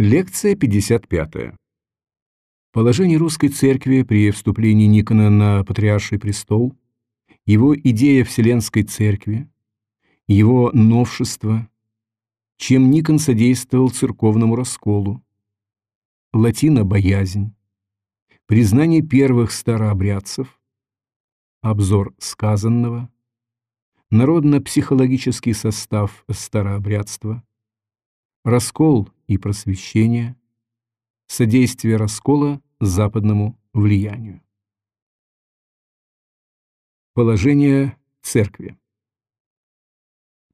Лекция 55. Положение русской церкви при вступлении Никона на патриарший престол, его идея Вселенской церкви, его новшество, чем Никон содействовал церковному расколу, латино-боязнь, признание первых старообрядцев, обзор сказанного, народно-психологический состав старообрядства, раскол и просвещение, содействие раскола западному влиянию. Положение церкви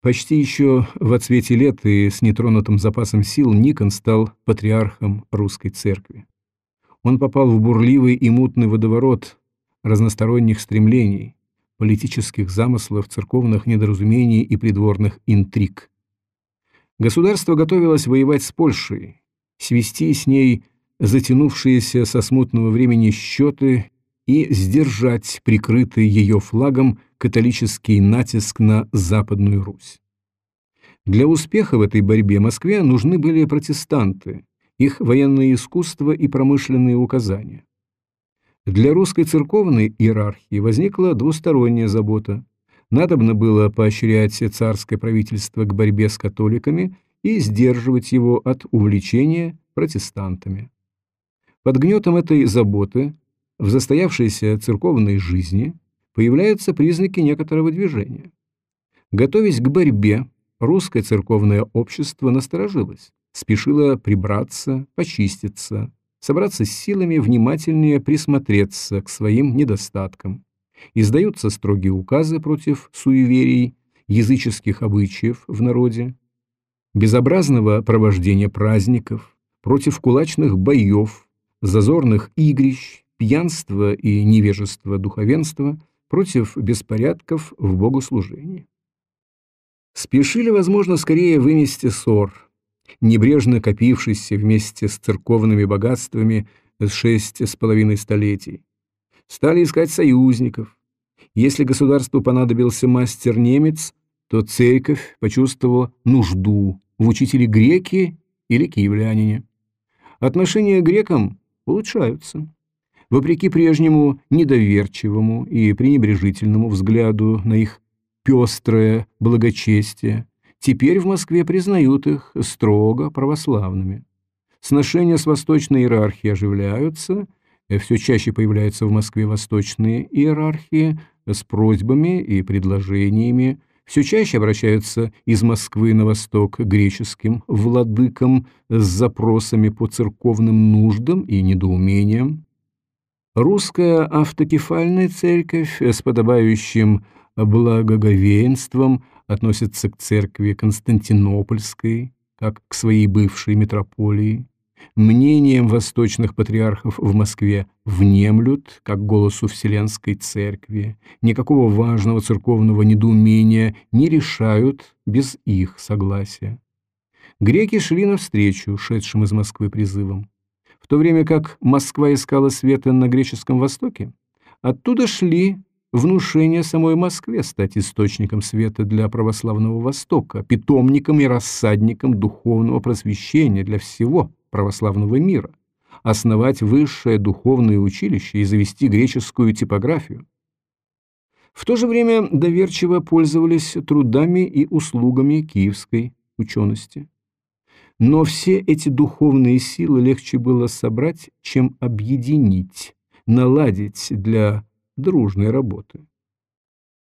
Почти еще в отсвете лет и с нетронутым запасом сил Никон стал патриархом русской церкви. Он попал в бурливый и мутный водоворот разносторонних стремлений, политических замыслов, церковных недоразумений и придворных интриг. Государство готовилось воевать с Польшей, свести с ней затянувшиеся со смутного времени счеты и сдержать прикрытый ее флагом католический натиск на Западную Русь. Для успеха в этой борьбе Москве нужны были протестанты, их военное искусство и промышленные указания. Для русской церковной иерархии возникла двусторонняя забота надобно было поощрять царское правительство к борьбе с католиками и сдерживать его от увлечения протестантами. Под гнетом этой заботы в застоявшейся церковной жизни появляются признаки некоторого движения. Готовясь к борьбе, русское церковное общество насторожилось, спешило прибраться, почиститься, собраться с силами, внимательнее присмотреться к своим недостаткам, Издаются строгие указы против суеверий, языческих обычаев в народе, безобразного провождения праздников, против кулачных боев, зазорных игрищ, пьянства и невежества духовенства, против беспорядков в богослужении. Спешили, возможно, скорее вынести ссор, небрежно копившийся вместе с церковными богатствами с шесть с половиной столетий, стали искать союзников. Если государству понадобился мастер-немец, то церковь почувствовала нужду в учителе греки или киевлянине. Отношения к грекам улучшаются. Вопреки прежнему недоверчивому и пренебрежительному взгляду на их пестрое благочестие, теперь в Москве признают их строго православными. Сношения с восточной иерархией оживляются, все чаще появляются в Москве восточные иерархии с просьбами и предложениями, все чаще обращаются из Москвы на восток греческим владыкам с запросами по церковным нуждам и недоумениям. Русская автокефальная церковь с подобающим благоговенством относится к церкви Константинопольской, как к своей бывшей метрополии мнением восточных патриархов в Москве внемлют, как голосу Вселенской Церкви, никакого важного церковного недоумения не решают без их согласия. Греки шли навстречу шедшим из Москвы призывам. В то время как Москва искала света на греческом Востоке, оттуда шли внушение самой Москве стать источником света для православного Востока, питомником и рассадником духовного просвещения для всего православного мира, основать высшее духовное училище и завести греческую типографию. В то же время доверчиво пользовались трудами и услугами киевской учености. Но все эти духовные силы легче было собрать, чем объединить, наладить для дружной работы.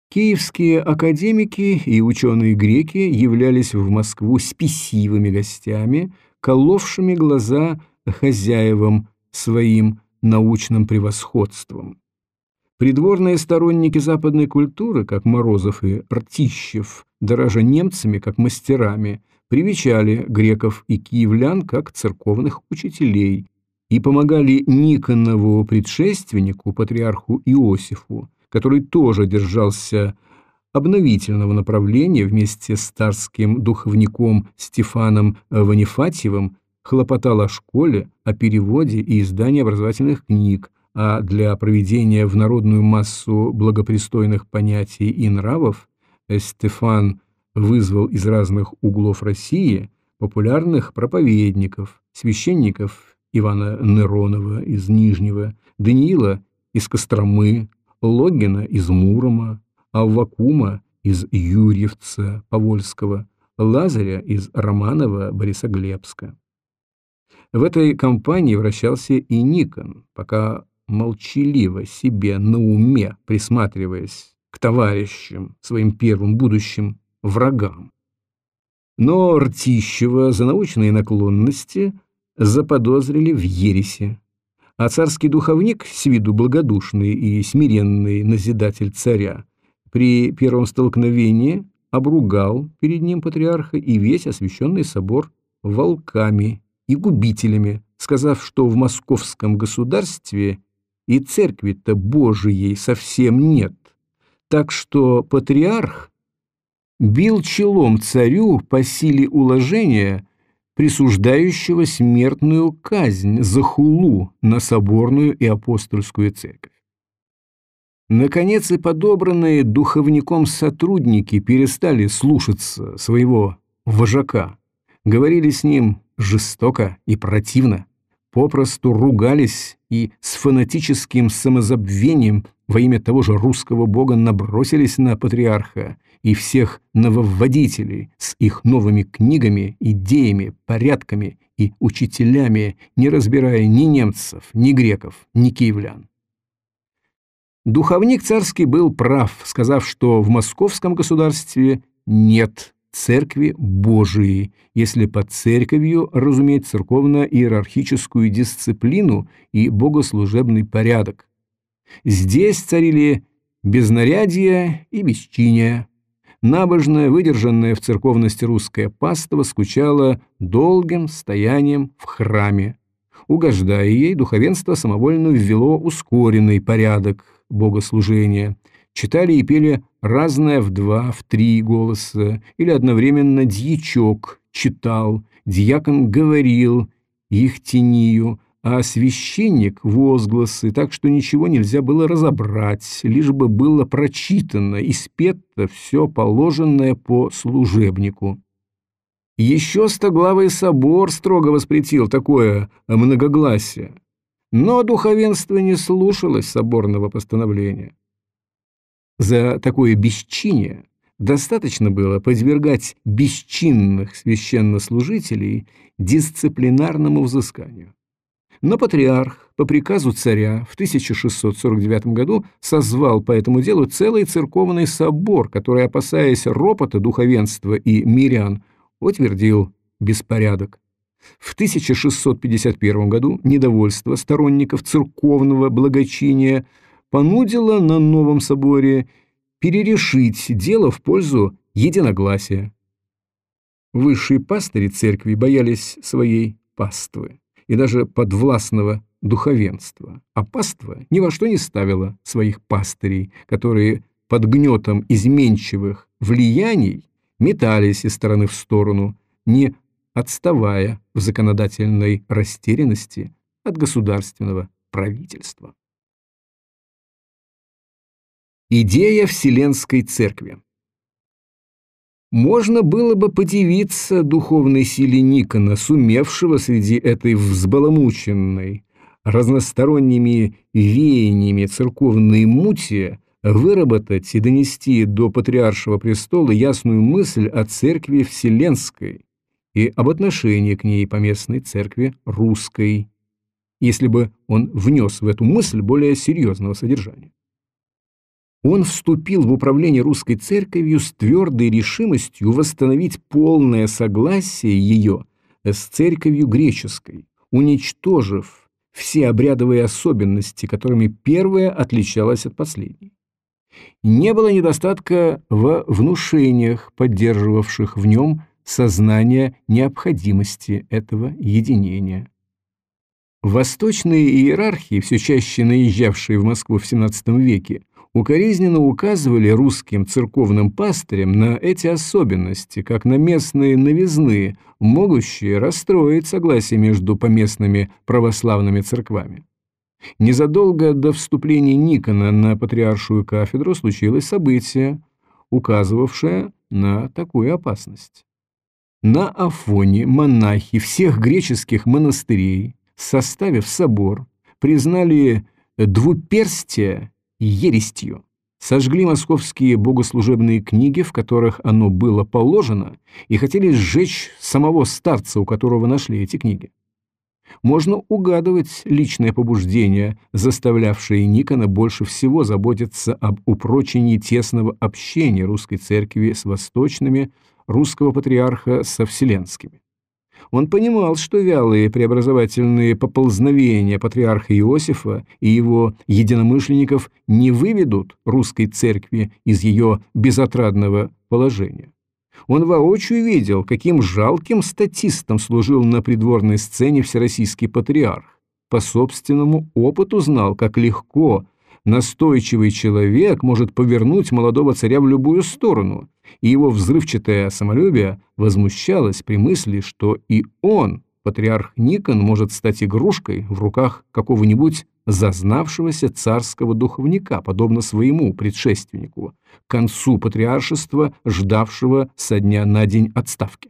Киевские академики и ученые-греки являлись в Москву спесивыми гостями, коловшими глаза хозяевам своим научным превосходством. Придворные сторонники западной культуры, как Морозов и Ртищев, дорожа немцами, как мастерами, привечали греков и киевлян, как церковных учителей, и помогали Никонову предшественнику, патриарху Иосифу, который тоже держался обновительного направления вместе с царским духовником Стефаном Ванифатьевым хлопотал о школе, о переводе и издании образовательных книг, а для проведения в народную массу благопристойных понятий и нравов Стефан вызвал из разных углов России популярных проповедников, священников Ивана Неронова из Нижнего, Даниила из Костромы, Логина из Мурома, Аввакума из Юрьевца Повольского, Лазаря из Романова Борисоглебска. В этой компании вращался и Никон, пока молчаливо себе на уме присматриваясь к товарищам, своим первым будущим врагам. Но Ртищева за научные наклонности заподозрили в ересе, а царский духовник, с виду благодушный и смиренный назидатель царя, при первом столкновении обругал перед ним патриарха и весь освященный собор волками и губителями, сказав, что в московском государстве и церкви-то Божией совсем нет, так что патриарх бил челом царю по силе уложения, присуждающего смертную казнь за хулу на соборную и апостольскую церковь. Наконец и подобранные духовником сотрудники перестали слушаться своего вожака, говорили с ним жестоко и противно, попросту ругались и с фанатическим самозабвением во имя того же русского бога набросились на патриарха и всех нововводителей с их новыми книгами, идеями, порядками и учителями, не разбирая ни немцев, ни греков, ни киевлян. Духовник царский был прав, сказав, что в московском государстве нет церкви Божией, если под церковью разуметь церковно-иерархическую дисциплину и богослужебный порядок. Здесь царили безнарядие и бесчиние. Набожное, выдержанное в церковности русское паство скучало долгим стоянием в храме. Угождая ей, духовенство самовольно ввело ускоренный порядок богослужения – читали и пели разное в два, в три голоса, или одновременно дьячок читал, дьякон говорил их тению, а священник — возгласы, так что ничего нельзя было разобрать, лишь бы было прочитано и спето все положенное по служебнику. Еще стоглавый собор строго воспретил такое многогласие, но духовенство не слушалось соборного постановления. За такое бесчиние достаточно было подвергать бесчинных священнослужителей дисциплинарному взысканию. Но патриарх по приказу царя в 1649 году созвал по этому делу целый церковный собор, который, опасаясь ропота духовенства и мирян, утвердил беспорядок. В 1651 году недовольство сторонников церковного благочиния понудило на новом соборе перерешить дело в пользу единогласия. Высшие пастыри церкви боялись своей паствы и даже подвластного духовенства, а паства ни во что не ставила своих пастырей, которые под гнетом изменчивых влияний метались из стороны в сторону, не отставая в законодательной растерянности от государственного правительства. Идея Вселенской Церкви Можно было бы подивиться духовной силе Никона, сумевшего среди этой взбаламученной, разносторонними веяниями церковной мути выработать и донести до патриаршего престола ясную мысль о церкви Вселенской и об отношении к ней поместной церкви русской, если бы он внес в эту мысль более серьезного содержания он вступил в управление русской церковью с твердой решимостью восстановить полное согласие ее с церковью греческой, уничтожив все обрядовые особенности, которыми первая отличалась от последней. Не было недостатка в внушениях, поддерживавших в нем сознание необходимости этого единения. Восточные иерархии, все чаще наезжавшие в Москву в XVII веке, укоризненно указывали русским церковным пастырям на эти особенности, как на местные новизны, могущие расстроить согласие между поместными православными церквами. Незадолго до вступления Никона на патриаршую кафедру случилось событие, указывавшее на такую опасность. На Афоне монахи всех греческих монастырей, составив собор, признали двуперстие ерестью, сожгли московские богослужебные книги, в которых оно было положено, и хотели сжечь самого старца, у которого нашли эти книги. Можно угадывать личное побуждение, заставлявшее Никона больше всего заботиться об упрочении тесного общения русской церкви с восточными, русского патриарха со вселенскими. Он понимал, что вялые преобразовательные поползновения патриарха Иосифа и его единомышленников не выведут русской церкви из ее безотрадного положения. Он воочию видел, каким жалким статистом служил на придворной сцене всероссийский патриарх. По собственному опыту знал, как легко настойчивый человек может повернуть молодого царя в любую сторону, и его взрывчатое самолюбие возмущалось при мысли, что и он, патриарх Никон, может стать игрушкой в руках какого-нибудь зазнавшегося царского духовника, подобно своему предшественнику, к концу патриаршества, ждавшего со дня на день отставки.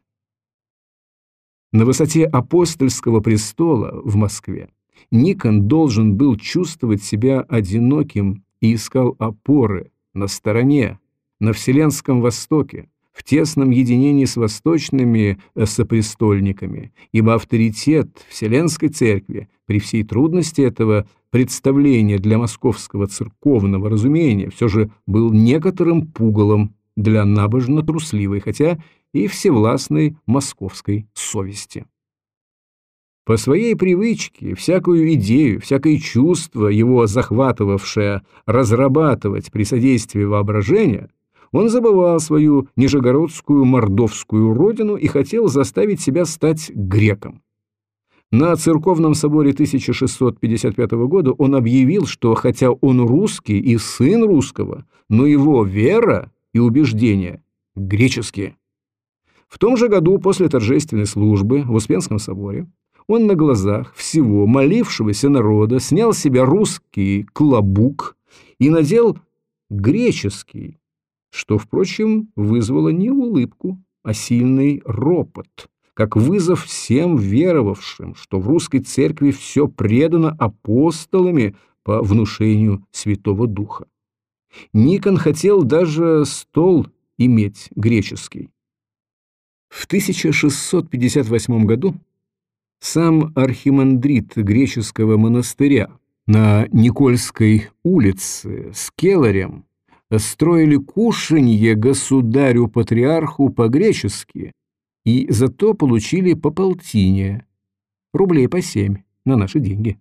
На высоте апостольского престола в Москве Никон должен был чувствовать себя одиноким и искал опоры на стороне, на Вселенском Востоке, в тесном единении с восточными э, сопрестольниками, ибо авторитет Вселенской Церкви при всей трудности этого представления для московского церковного разумения все же был некоторым пугалом для набожно-трусливой, хотя и всевластной московской совести. По своей привычке всякую идею, всякое чувство, его захватывавшее разрабатывать при содействии воображения, он забывал свою нижегородскую мордовскую родину и хотел заставить себя стать греком. На церковном соборе 1655 года он объявил, что хотя он русский и сын русского, но его вера и убеждения греческие. В том же году после торжественной службы в Успенском соборе он на глазах всего молившегося народа снял с себя русский клобук и надел греческий, что, впрочем, вызвало не улыбку, а сильный ропот, как вызов всем веровавшим, что в русской церкви все предано апостолами по внушению Святого Духа. Никон хотел даже стол иметь греческий. В 1658 году сам архимандрит греческого монастыря на Никольской улице с келарем строили кушанье государю-патриарху по-гречески и зато получили по полтине, рублей по семь на наши деньги.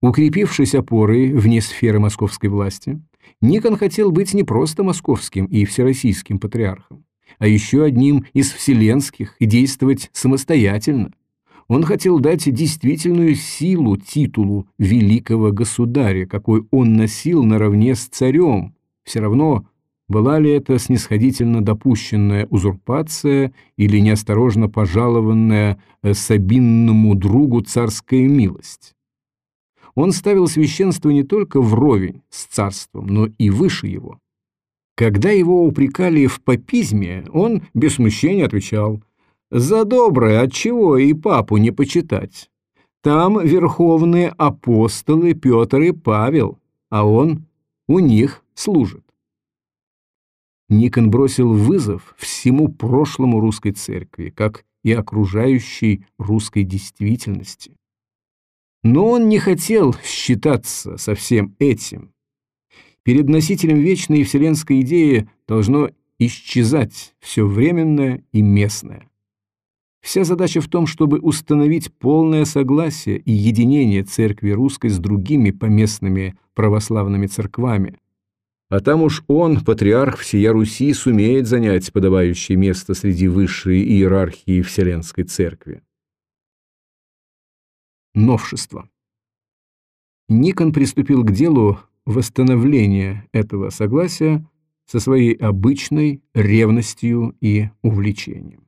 Укрепившись опорой вне сферы московской власти, Никон хотел быть не просто московским и всероссийским патриархом, а еще одним из вселенских и действовать самостоятельно – он хотел дать действительную силу титулу великого государя, какой он носил наравне с царем. Все равно, была ли это снисходительно допущенная узурпация или неосторожно пожалованная э, Сабинному другу царская милость. Он ставил священство не только вровень с царством, но и выше его. Когда его упрекали в папизме, он без смущения отвечал – за доброе, отчего и папу не почитать. Там верховные апостолы Петр и Павел, а он у них служит. Никон бросил вызов всему прошлому русской церкви, как и окружающей русской действительности. Но он не хотел считаться со всем этим. Перед носителем вечной и вселенской идеи должно исчезать все временное и местное. Вся задача в том, чтобы установить полное согласие и единение церкви русской с другими поместными православными церквами. А там уж он, патриарх всея Руси, сумеет занять подобающее место среди высшей иерархии Вселенской Церкви. Новшество. Никон приступил к делу восстановления этого согласия со своей обычной ревностью и увлечением.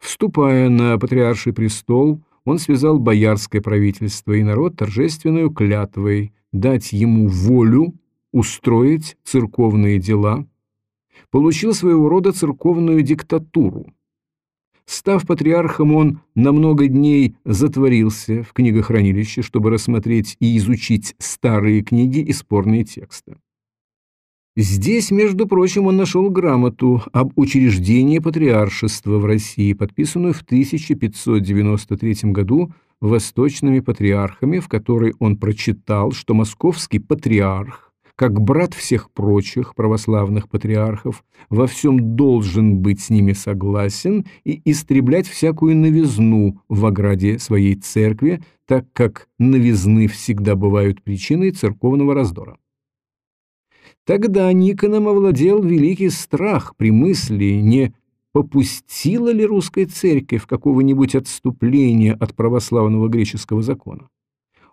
Вступая на патриарший престол, он связал боярское правительство и народ торжественную клятвой дать ему волю устроить церковные дела, получил своего рода церковную диктатуру. Став патриархом, он на много дней затворился в книгохранилище, чтобы рассмотреть и изучить старые книги и спорные тексты. Здесь, между прочим, он нашел грамоту об учреждении патриаршества в России, подписанную в 1593 году восточными патриархами, в которой он прочитал, что московский патриарх как брат всех прочих православных патриархов, во всем должен быть с ними согласен и истреблять всякую новизну в ограде своей церкви, так как новизны всегда бывают причиной церковного раздора. Тогда Никоном овладел великий страх при мысли, не попустила ли русская церковь какого-нибудь отступления от православного греческого закона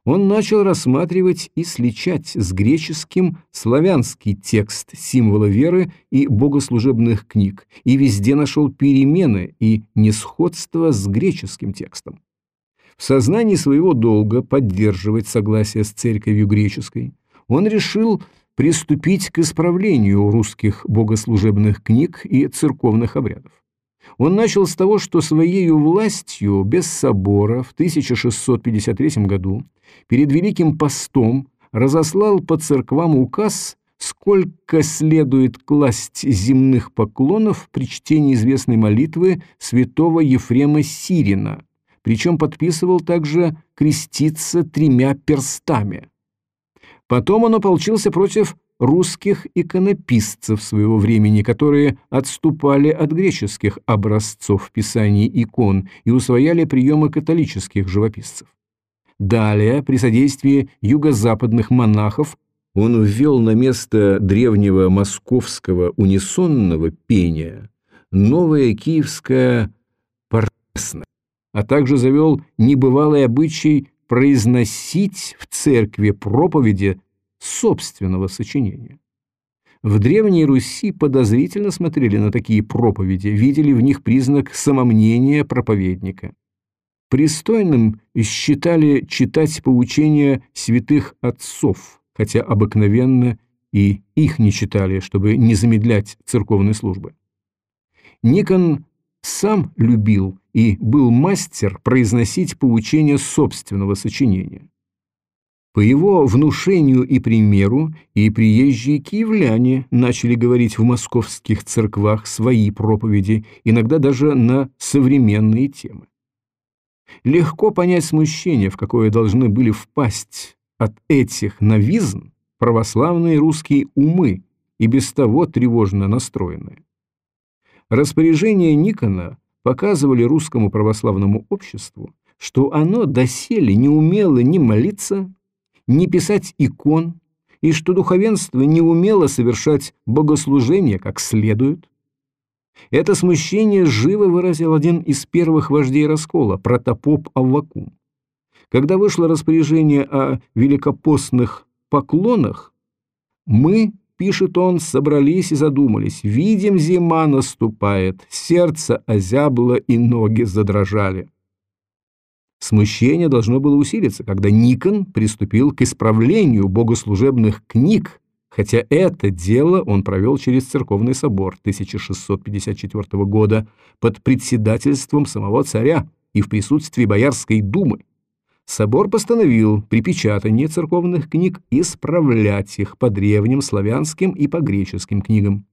он начал рассматривать и сличать с греческим славянский текст символа веры и богослужебных книг, и везде нашел перемены и несходство с греческим текстом. В сознании своего долга поддерживать согласие с церковью греческой, он решил приступить к исправлению русских богослужебных книг и церковных обрядов. Он начал с того, что своей властью без собора в 1653 году перед Великим постом разослал по церквам указ, сколько следует класть земных поклонов при чтении известной молитвы святого Ефрема Сирина, причем подписывал также креститься тремя перстами. Потом он ополчился против русских иконописцев своего времени, которые отступали от греческих образцов писаний икон и усвояли приемы католических живописцев. Далее, при содействии юго-западных монахов, он ввел на место древнего московского унисонного пения новое киевское парсное, а также завел небывалый обычай произносить в церкви проповеди собственного сочинения. В Древней Руси подозрительно смотрели на такие проповеди, видели в них признак самомнения проповедника. Пристойным считали читать поучения святых отцов, хотя обыкновенно и их не читали, чтобы не замедлять церковной службы. Никон сам любил и был мастер произносить поучения собственного сочинения. По его внушению и примеру и приезжие киевляне начали говорить в московских церквах свои проповеди, иногда даже на современные темы. Легко понять смущение, в какое должны были впасть от этих новизн православные русские умы и без того тревожно настроенные. Распоряжения Никона показывали русскому православному обществу, что оно доселе не умело ни молиться, не писать икон, и что духовенство не умело совершать богослужение как следует. Это смущение живо выразил один из первых вождей раскола, протопоп Аввакум. Когда вышло распоряжение о великопостных поклонах, мы, пишет он, собрались и задумались, видим, зима наступает, сердце озябло и ноги задрожали. Смущение должно было усилиться, когда Никон приступил к исправлению богослужебных книг, хотя это дело он провел через церковный собор 1654 года под председательством самого царя и в присутствии Боярской думы. Собор постановил при печатании церковных книг исправлять их по древним славянским и по греческим книгам.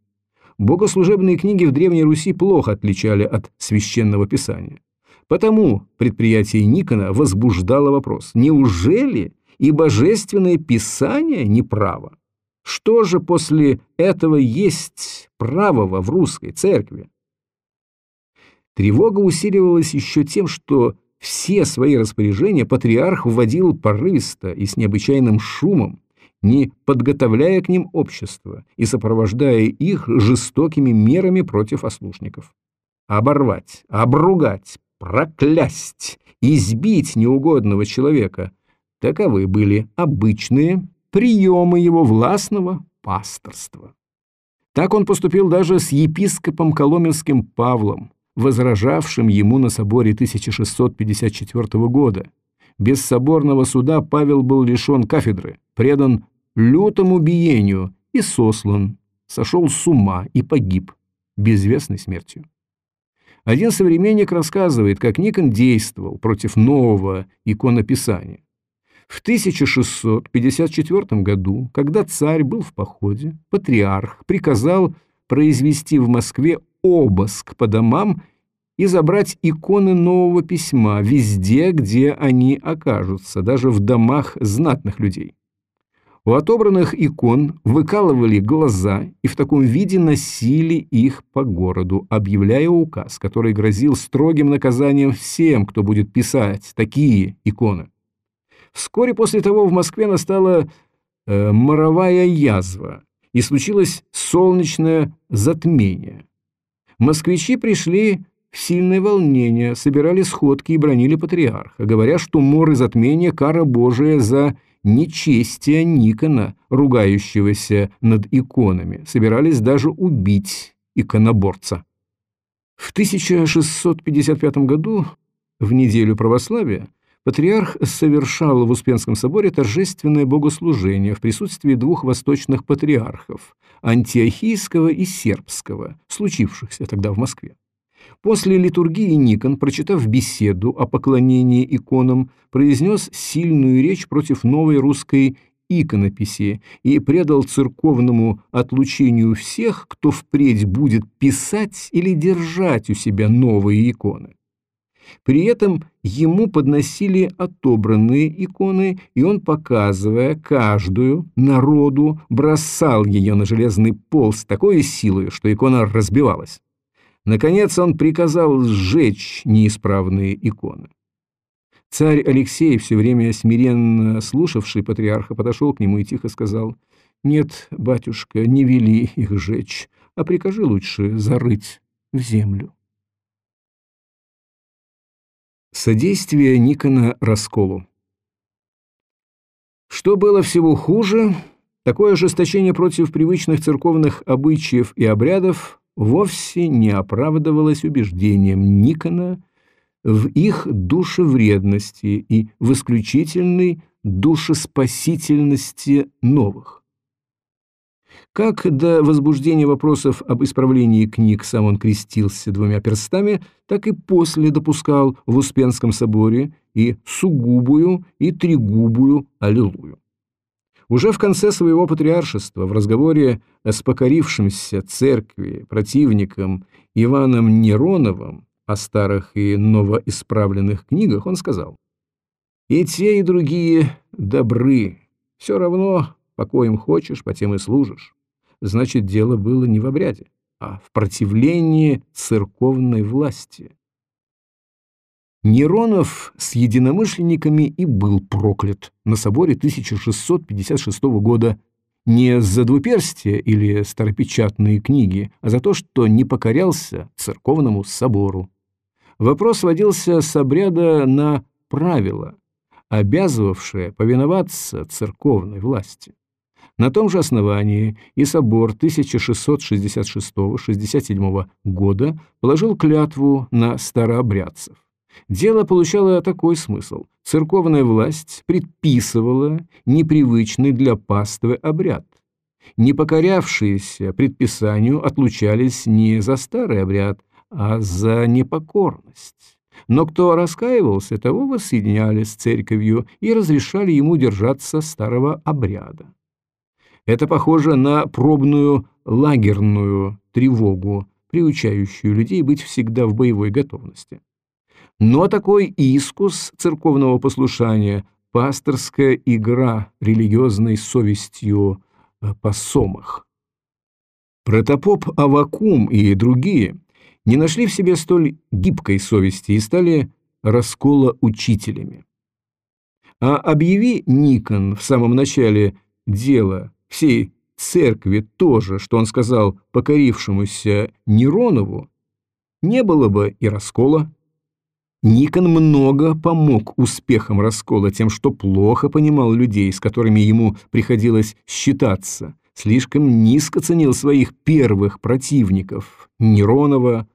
Богослужебные книги в Древней Руси плохо отличали от священного писания. Потому предприятие Никона возбуждало вопрос, неужели и божественное писание неправо? Что же после этого есть правого в русской церкви? Тревога усиливалась еще тем, что все свои распоряжения патриарх вводил порывисто и с необычайным шумом, не подготовляя к ним общество и сопровождая их жестокими мерами против ослушников. Оборвать, обругать, проклясть, избить неугодного человека. Таковы были обычные приемы его властного пасторства. Так он поступил даже с епископом Коломенским Павлом, возражавшим ему на соборе 1654 года. Без соборного суда Павел был лишен кафедры, предан лютому биению и сослан, сошел с ума и погиб безвестной смертью. Один современник рассказывает, как Никон действовал против нового иконописания. В 1654 году, когда царь был в походе, патриарх приказал произвести в Москве обыск по домам и забрать иконы нового письма везде, где они окажутся, даже в домах знатных людей. У отобранных икон выкалывали глаза и в таком виде носили их по городу, объявляя указ, который грозил строгим наказанием всем, кто будет писать такие иконы. Вскоре после того в Москве настала э, моровая язва, и случилось солнечное затмение. Москвичи пришли в сильное волнение, собирали сходки и бронили патриарха, говоря, что мор и затмение – кара Божия за нечестие Никона, ругающегося над иконами, собирались даже убить иконоборца. В 1655 году, в неделю православия, патриарх совершал в Успенском соборе торжественное богослужение в присутствии двух восточных патриархов – антиохийского и сербского, случившихся тогда в Москве. После литургии Никон, прочитав беседу о поклонении иконам, произнес сильную речь против новой русской иконописи и предал церковному отлучению всех, кто впредь будет писать или держать у себя новые иконы. При этом ему подносили отобранные иконы, и он, показывая каждую народу, бросал ее на железный пол с такой силой, что икона разбивалась. Наконец он приказал сжечь неисправные иконы. Царь Алексей, все время смиренно слушавший патриарха, подошел к нему и тихо сказал, «Нет, батюшка, не вели их сжечь, а прикажи лучше зарыть в землю». Содействие Никона расколу Что было всего хуже, такое ожесточение против привычных церковных обычаев и обрядов вовсе не оправдывалось убеждением Никона в их душевредности и в исключительной душеспасительности новых. Как до возбуждения вопросов об исправлении книг сам он крестился двумя перстами, так и после допускал в Успенском соборе и сугубую, и тригубую аллилуйю. Уже в конце своего патриаршества в разговоре с покорившимся церкви противником Иваном Нероновым о старых и новоисправленных книгах он сказал «И те, и другие добры, все равно, по коим хочешь, по тем и служишь. Значит, дело было не в обряде, а в противлении церковной власти». Неронов с единомышленниками и был проклят на соборе 1656 года не за двуперстие или старопечатные книги, а за то, что не покорялся церковному собору. Вопрос водился с обряда на правила, обязывавшее повиноваться церковной власти. На том же основании и собор 1666-67 года положил клятву на старообрядцев. Дело получало такой смысл. Церковная власть предписывала непривычный для паствы обряд. Не покорявшиеся предписанию отлучались не за старый обряд, а за непокорность. Но кто раскаивался, того воссоединяли с церковью и разрешали ему держаться старого обряда. Это похоже на пробную лагерную тревогу, приучающую людей быть всегда в боевой готовности. Но такой искус церковного послушания, пасторская игра религиозной совестью э, посомах. Протопоп Авакум и другие не нашли в себе столь гибкой совести и стали раскола учителями. А объяви Никон в самом начале дела всей церкви тоже, что он сказал покорившемуся Неронову, не было бы и раскола. Никон много помог успехам раскола тем, что плохо понимал людей, с которыми ему приходилось считаться, слишком низко ценил своих первых противников – Неронова,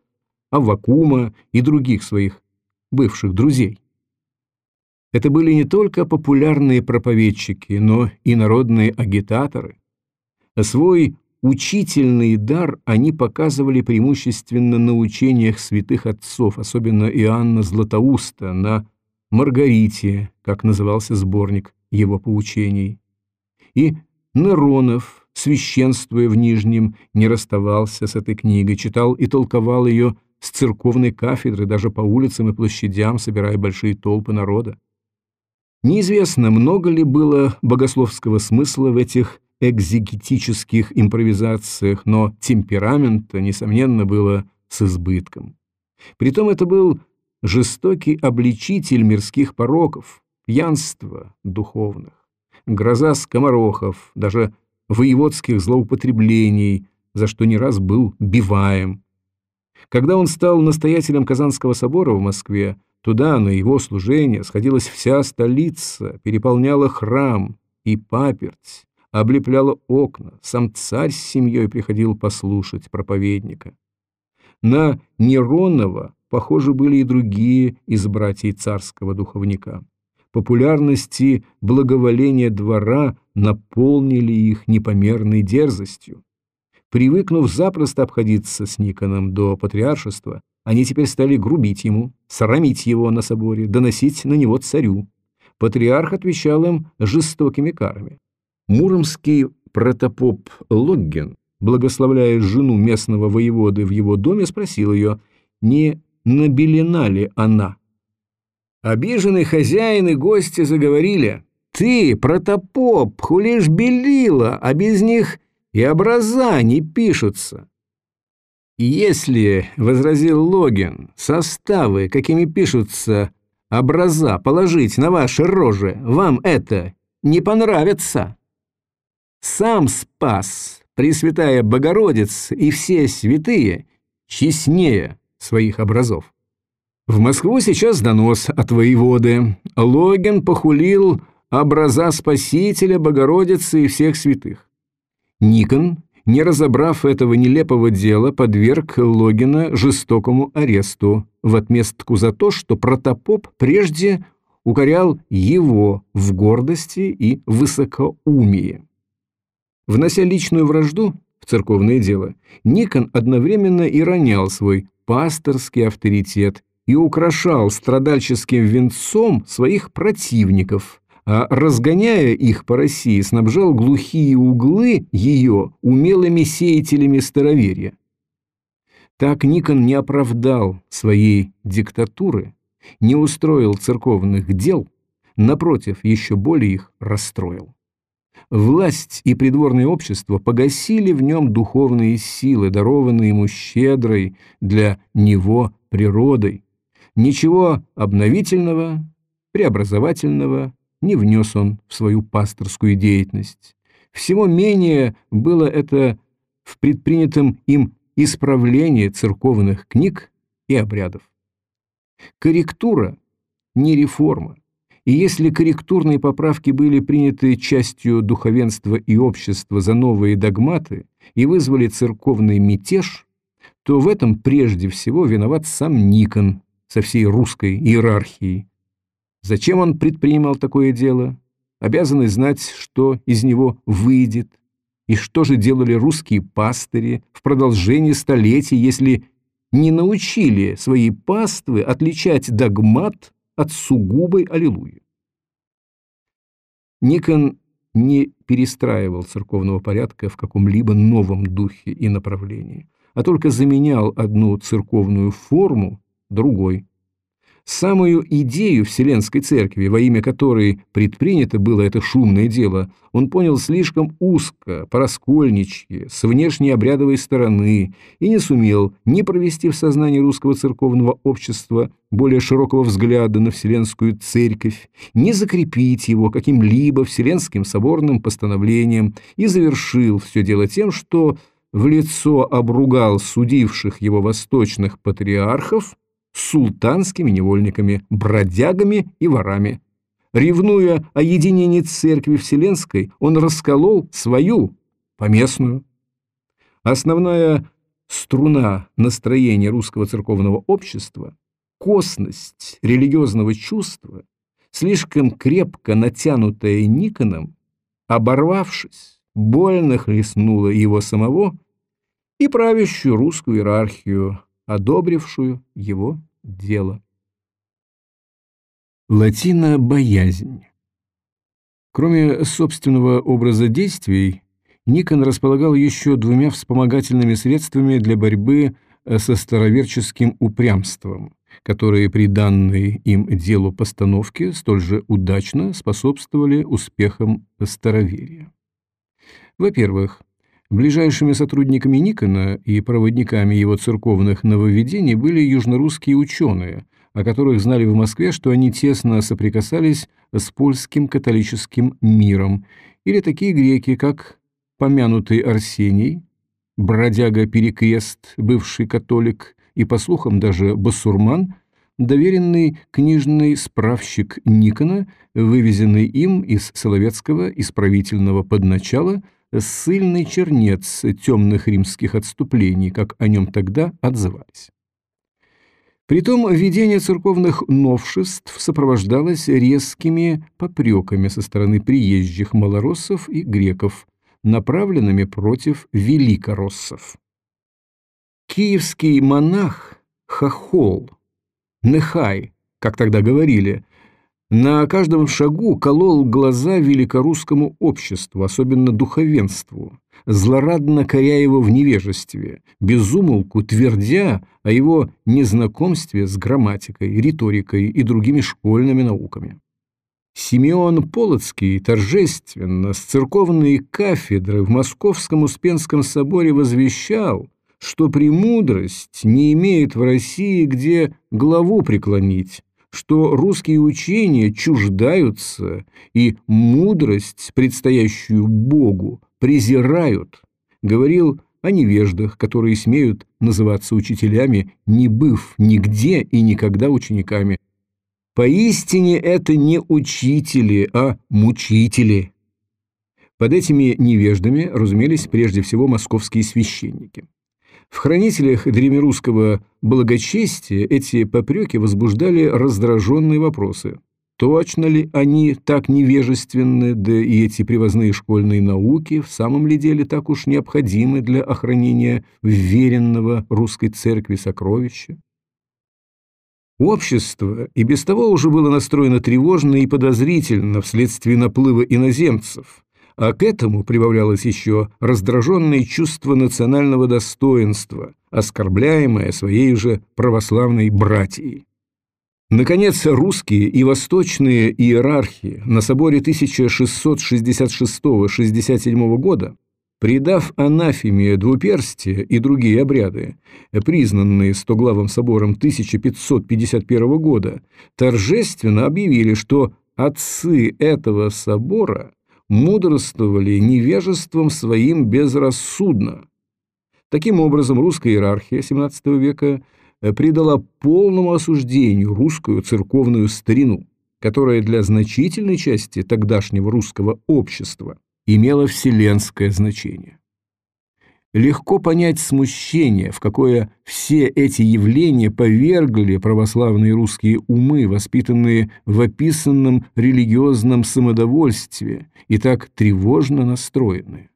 Аввакума и других своих бывших друзей. Это были не только популярные проповедчики, но и народные агитаторы. Свой учительный дар они показывали преимущественно на учениях святых отцов, особенно Иоанна Златоуста, на Маргарите, как назывался сборник его поучений. И Неронов, священствуя в Нижнем, не расставался с этой книгой, читал и толковал ее с церковной кафедры, даже по улицам и площадям, собирая большие толпы народа. Неизвестно, много ли было богословского смысла в этих экзегетических импровизациях, но темперамента, несомненно, было с избытком. Притом это был жестокий обличитель мирских пороков, пьянства духовных, гроза скоморохов, даже воеводских злоупотреблений, за что не раз был биваем. Когда он стал настоятелем Казанского собора в Москве, туда на его служение сходилась вся столица, переполняла храм и паперть, облепляла окна, сам царь с семьей приходил послушать проповедника. На Неронова, похоже, были и другие из братьев царского духовника. Популярности благоволения двора наполнили их непомерной дерзостью. Привыкнув запросто обходиться с Никоном до патриаршества, они теперь стали грубить ему, срамить его на соборе, доносить на него царю. Патриарх отвечал им жестокими карами. Муромский протопоп Логген, благословляя жену местного воеводы в его доме, спросил ее, не набелена ли она. Обиженный хозяин и гости заговорили. «Ты, протопоп, хулишь белила, а без них и образа не пишутся. Если, — возразил Логин, — составы, какими пишутся образа, положить на ваши рожи, вам это не понравится. Сам спас, Пресвятая Богородица и все святые, честнее своих образов. В Москву сейчас донос от воеводы. Логин похулил образа Спасителя, Богородицы и всех святых. Никон, не разобрав этого нелепого дела, подверг Логина жестокому аресту в отместку за то, что протопоп прежде укорял его в гордости и высокоумии. Внося личную вражду в церковное дело, Никон одновременно и ронял свой пасторский авторитет и украшал страдальческим венцом своих противников, разгоняя их по России, снабжал глухие углы ее умелыми сеятелями староверия. Так Никон не оправдал своей диктатуры, не устроил церковных дел, напротив, еще более их расстроил. Власть и придворное общество погасили в нем духовные силы, дарованные ему щедрой для него природой. Ничего обновительного, преобразовательного не внес он в свою пасторскую деятельность. Всего менее было это в предпринятом им исправлении церковных книг и обрядов. Корректура не реформа, и если корректурные поправки были приняты частью духовенства и общества за новые догматы и вызвали церковный мятеж, то в этом прежде всего виноват сам Никон со всей русской иерархией, Зачем он предпринимал такое дело? Обязаны знать, что из него выйдет. И что же делали русские пастыри в продолжении столетий, если не научили свои паствы отличать догмат от сугубой аллилуйи? Никон не перестраивал церковного порядка в каком-либо новом духе и направлении, а только заменял одну церковную форму другой – Самую идею Вселенской Церкви, во имя которой предпринято было это шумное дело, он понял слишком узко, пораскольничье, с внешней обрядовой стороны, и не сумел ни провести в сознании русского церковного общества более широкого взгляда на Вселенскую Церковь, ни закрепить его каким-либо Вселенским соборным постановлением, и завершил все дело тем, что в лицо обругал судивших его восточных патриархов, султанскими невольниками, бродягами и ворами. Ревнуя о единении Церкви Вселенской, он расколол свою, поместную. Основная струна настроения русского церковного общества, косность религиозного чувства, слишком крепко натянутая Никоном, оборвавшись, больно хлестнула его самого и правящую русскую иерархию, одобрившую его дело. Латина боязнь. Кроме собственного образа действий, Никон располагал еще двумя вспомогательными средствами для борьбы со староверческим упрямством, которые при данной им делу постановке столь же удачно способствовали успехам староверия. Во-первых, ближайшими сотрудниками Никона и проводниками его церковных нововведений были южнорусские ученые, о которых знали в Москве, что они тесно соприкасались с польским католическим миром, или такие греки, как помянутый Арсений, бродяга Перекрест, бывший католик, и, по слухам, даже басурман, доверенный книжный справщик Никона, вывезенный им из Соловецкого исправительного подначала, ссыльный чернец темных римских отступлений, как о нем тогда отзывались. Притом введение церковных новшеств сопровождалось резкими попреками со стороны приезжих малороссов и греков, направленными против великороссов. Киевский монах Хохол, Нехай, как тогда говорили, на каждом шагу колол глаза великорусскому обществу, особенно духовенству, злорадно коря его в невежестве, безумолку твердя о его незнакомстве с грамматикой, риторикой и другими школьными науками. Симеон Полоцкий торжественно с церковной кафедры в Московском Успенском соборе возвещал, что премудрость не имеет в России где главу преклонить, что русские учения чуждаются и мудрость, предстоящую Богу, презирают, говорил о невеждах, которые смеют называться учителями, не быв нигде и никогда учениками. Поистине это не учители, а мучители. Под этими невеждами разумелись прежде всего московские священники. В хранителях древнерусского благочестия эти попреки возбуждали раздраженные вопросы. Точно ли они так невежественны, да и эти привозные школьные науки в самом ли деле так уж необходимы для охранения веренного русской церкви сокровища? Общество и без того уже было настроено тревожно и подозрительно вследствие наплыва иноземцев, а к этому прибавлялось еще раздраженное чувство национального достоинства, оскорбляемое своей же православной братьей. Наконец, русские и восточные иерархи на соборе 1666-67 года, придав анафеме двуперстие и другие обряды, признанные Стоглавым собором 1551 года, торжественно объявили, что отцы этого собора – мудрствовали невежеством своим безрассудно. Таким образом, русская иерархия XVII века э, придала полному осуждению русскую церковную старину, которая для значительной части тогдашнего русского общества имела вселенское значение. Легко понять смущение, в какое все эти явления повергли православные русские умы, воспитанные в описанном религиозном самодовольстве и так тревожно настроенные.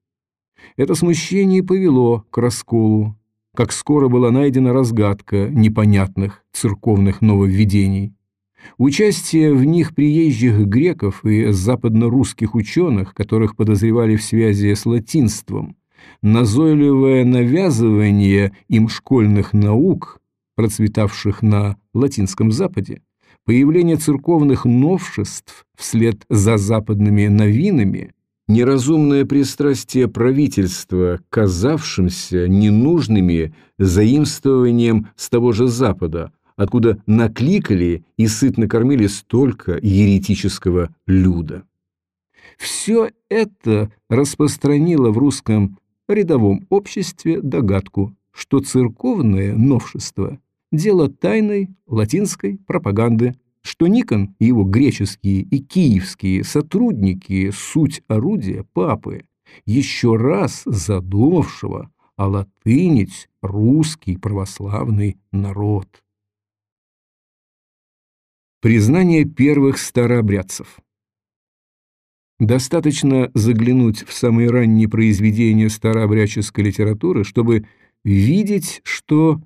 Это смущение повело к расколу, как скоро была найдена разгадка непонятных церковных нововведений. Участие в них приезжих греков и западно-русских ученых, которых подозревали в связи с латинством – назойливое навязывание им школьных наук, процветавших на Латинском Западе, появление церковных новшеств вслед за западными новинами, неразумное пристрастие правительства казавшимся ненужными заимствованием с того же Запада, откуда накликали и сытно кормили столько еретического люда. Все это распространило в русском рядовом обществе догадку, что церковное новшество – дело тайной латинской пропаганды, что Никон и его греческие и киевские сотрудники – суть орудия папы, еще раз задумавшего олатынить русский православный народ. Признание первых старообрядцев Достаточно заглянуть в самые ранние произведения старообрядческой литературы, чтобы видеть, что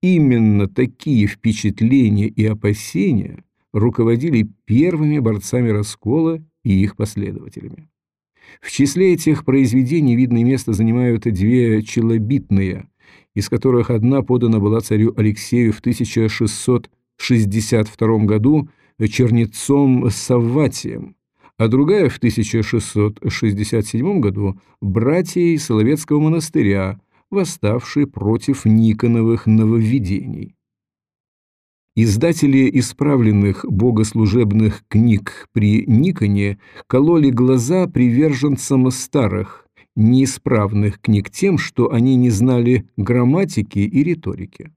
именно такие впечатления и опасения руководили первыми борцами раскола и их последователями. В числе этих произведений видное место занимают две челобитные, из которых одна подана была царю Алексею в 1662 году чернецом Савватием, а другая в 1667 году братьей Соловецкого монастыря, восставшие против Никоновых нововведений. Издатели исправленных богослужебных книг при Никоне кололи глаза приверженцам старых, неисправных книг тем, что они не знали грамматики и риторики.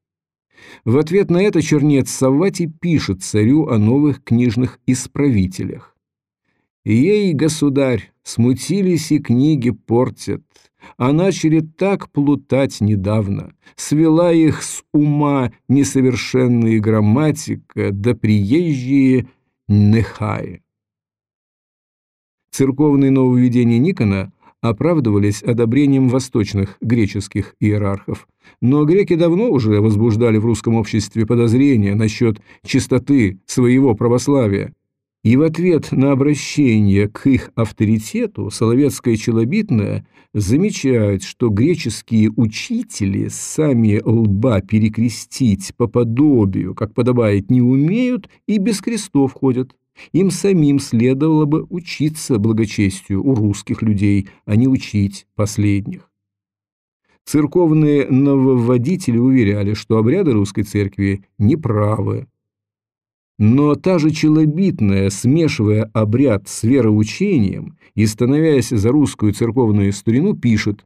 В ответ на это чернец Саввати пишет царю о новых книжных исправителях. Ей, государь, смутились и книги портят, а начали так плутать недавно, свела их с ума несовершенная грамматика да приезжие нехаи. Церковные нововведения Никона оправдывались одобрением восточных греческих иерархов, но греки давно уже возбуждали в русском обществе подозрения насчет чистоты своего православия, и в ответ на обращение к их авторитету Соловецкая челобитная замечает, что греческие учители сами лба перекрестить по подобию, как подобает, не умеют и без крестов ходят. Им самим следовало бы учиться благочестию у русских людей, а не учить последних. Церковные нововводители уверяли, что обряды русской церкви неправы, но та же челобитная, смешивая обряд с вероучением и становясь за русскую церковную старину, пишет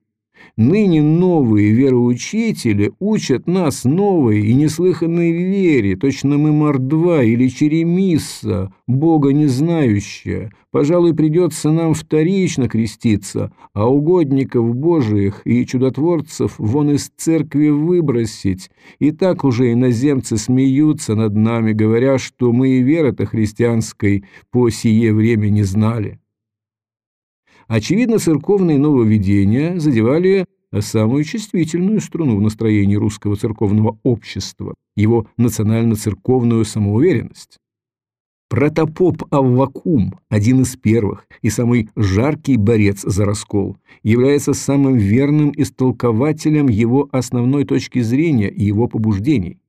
Ныне новые вероучители учат нас новой и неслыханной вере, точно мы мордва или черемиса, Бога не знающая. Пожалуй, придется нам вторично креститься, а угодников Божиих и чудотворцев вон из церкви выбросить. И так уже иноземцы смеются над нами, говоря, что мы и веры-то христианской по сие время не знали. Очевидно, церковные нововведения задевали самую чувствительную струну в настроении русского церковного общества, его национально-церковную самоуверенность. Протопоп Аввакум, один из первых и самый жаркий борец за раскол, является самым верным истолкователем его основной точки зрения и его побуждений.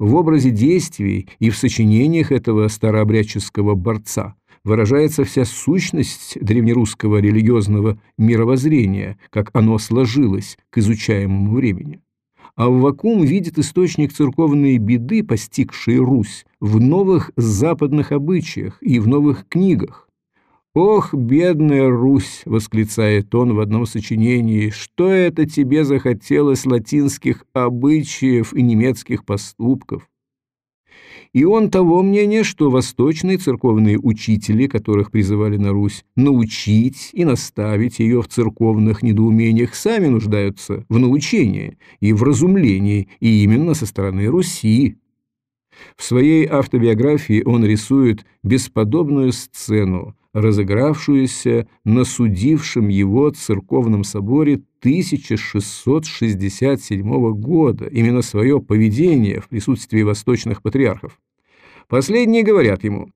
В образе действий и в сочинениях этого старообрядческого борца – выражается вся сущность древнерусского религиозного мировоззрения, как оно сложилось к изучаемому времени. А Аввакум видит источник церковной беды, постигшей Русь, в новых западных обычаях и в новых книгах. «Ох, бедная Русь!» — восклицает он в одном сочинении. «Что это тебе захотелось латинских обычаев и немецких поступков? И он того мнения, что восточные церковные учители, которых призывали на Русь научить и наставить ее в церковных недоумениях, сами нуждаются в научении и в разумлении, и именно со стороны Руси. В своей автобиографии он рисует бесподобную сцену, разыгравшуюся на судившем его церковном соборе 1667 года, именно свое поведение в присутствии восточных патриархов. Последние говорят ему,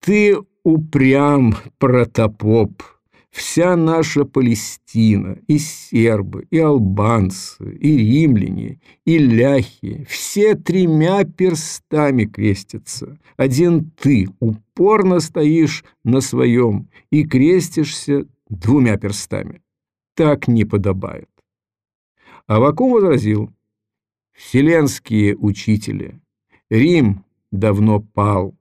«Ты упрям, протопоп, вся наша Палестина, и сербы, и албанцы, и римляне, и ляхи, все тремя перстами крестятся. Один ты упорно стоишь на своем и крестишься двумя перстами. Так не подобает. Авакум возразил, «Вселенские учители, Рим давно пал,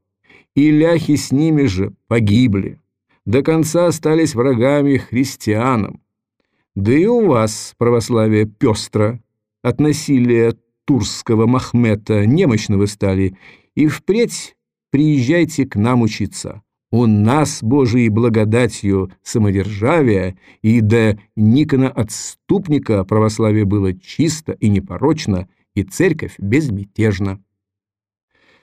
и ляхи с ними же погибли» до конца остались врагами христианам. Да и у вас православие пестро, от насилия турского Махмета немощно вы стали, и впредь приезжайте к нам учиться. У нас Божией благодатью самодержавия и до Никона Отступника православие было чисто и непорочно, и церковь безмятежна.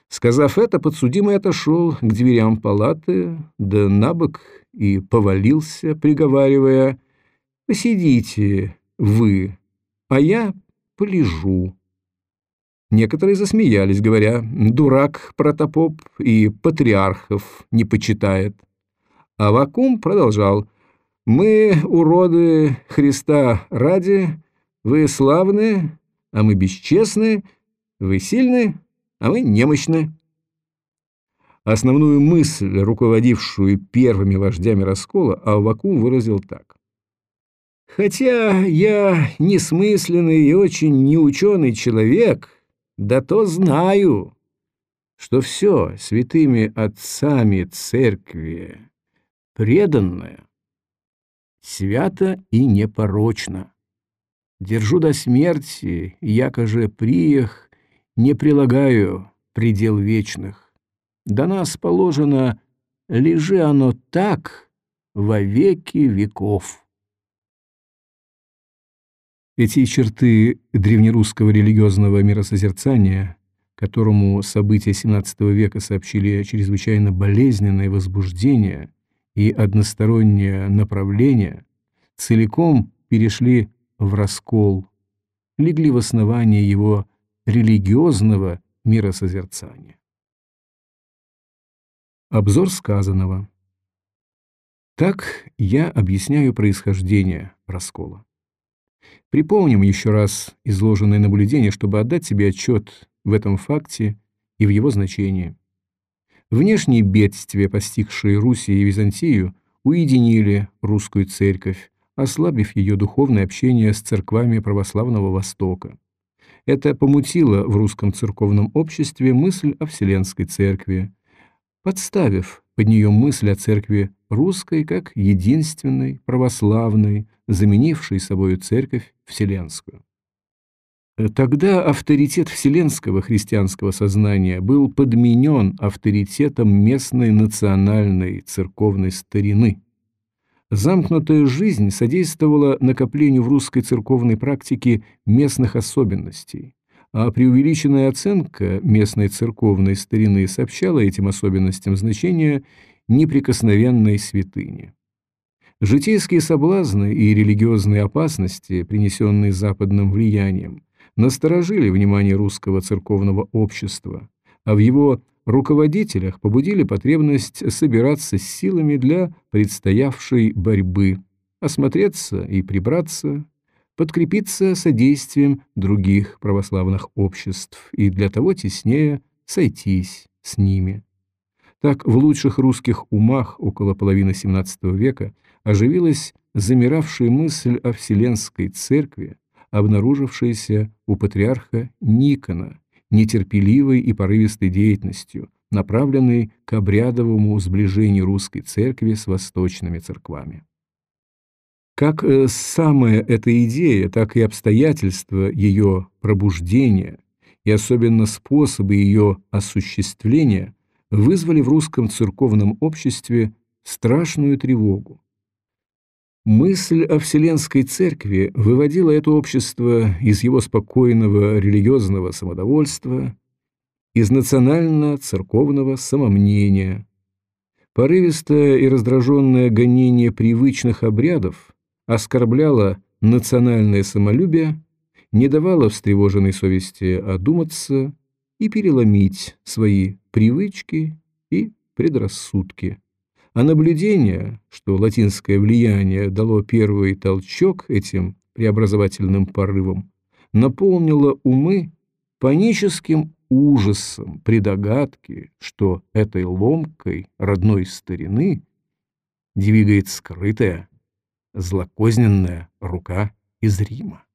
Сказав это, подсудимый отошел к дверям палаты, да на бок и повалился, приговаривая «Посидите вы, а я полежу». Некоторые засмеялись, говоря «Дурак протопоп и патриархов не почитает». А Вакум продолжал «Мы, уроды Христа ради, вы славны, а мы бесчестны, вы сильны, а мы немощны». Основную мысль, руководившую первыми вождями раскола, Аввакум выразил так. «Хотя я несмысленный и очень неученый человек, да то знаю, что все святыми отцами церкви преданное, свято и непорочно. Держу до смерти, якоже приех, не прилагаю предел вечных до нас положено, лежи оно так во веки веков. Эти черты древнерусского религиозного миросозерцания, которому события XVII века сообщили чрезвычайно болезненное возбуждение и одностороннее направление, целиком перешли в раскол, легли в основание его религиозного миросозерцания. Обзор сказанного. Так я объясняю происхождение раскола. Припомним еще раз изложенное наблюдение, чтобы отдать себе отчет в этом факте и в его значении. Внешние бедствия, постигшие Руси и Византию, уединили русскую церковь, ослабив ее духовное общение с церквами православного Востока. Это помутило в русском церковном обществе мысль о Вселенской Церкви, подставив под нее мысль о церкви русской как единственной, православной, заменившей собою церковь вселенскую. Тогда авторитет вселенского христианского сознания был подменен авторитетом местной национальной церковной старины. Замкнутая жизнь содействовала накоплению в русской церковной практике местных особенностей, а преувеличенная оценка местной церковной старины сообщала этим особенностям значение неприкосновенной святыни. Житейские соблазны и религиозные опасности, принесенные западным влиянием, насторожили внимание русского церковного общества, а в его руководителях побудили потребность собираться с силами для предстоявшей борьбы, осмотреться и прибраться, подкрепиться содействием других православных обществ и для того теснее сойтись с ними. Так в лучших русских умах около половины XVII века оживилась замиравшая мысль о Вселенской Церкви, обнаружившаяся у патриарха Никона, нетерпеливой и порывистой деятельностью, направленной к обрядовому сближению русской церкви с восточными церквами. Как э, самая эта идея, так и обстоятельства ее пробуждения и особенно способы ее осуществления вызвали в русском церковном обществе страшную тревогу. Мысль о Вселенской Церкви выводила это общество из его спокойного религиозного самодовольства, из национально-церковного самомнения. Порывистое и раздраженное гонение привычных обрядов оскорбляла национальное самолюбие, не давала встревоженной совести одуматься и переломить свои привычки и предрассудки. А наблюдение, что латинское влияние дало первый толчок этим преобразовательным порывам, наполнило умы паническим ужасом при догадке, что этой ломкой родной старины двигает скрытая, злокозненная рука из Рима.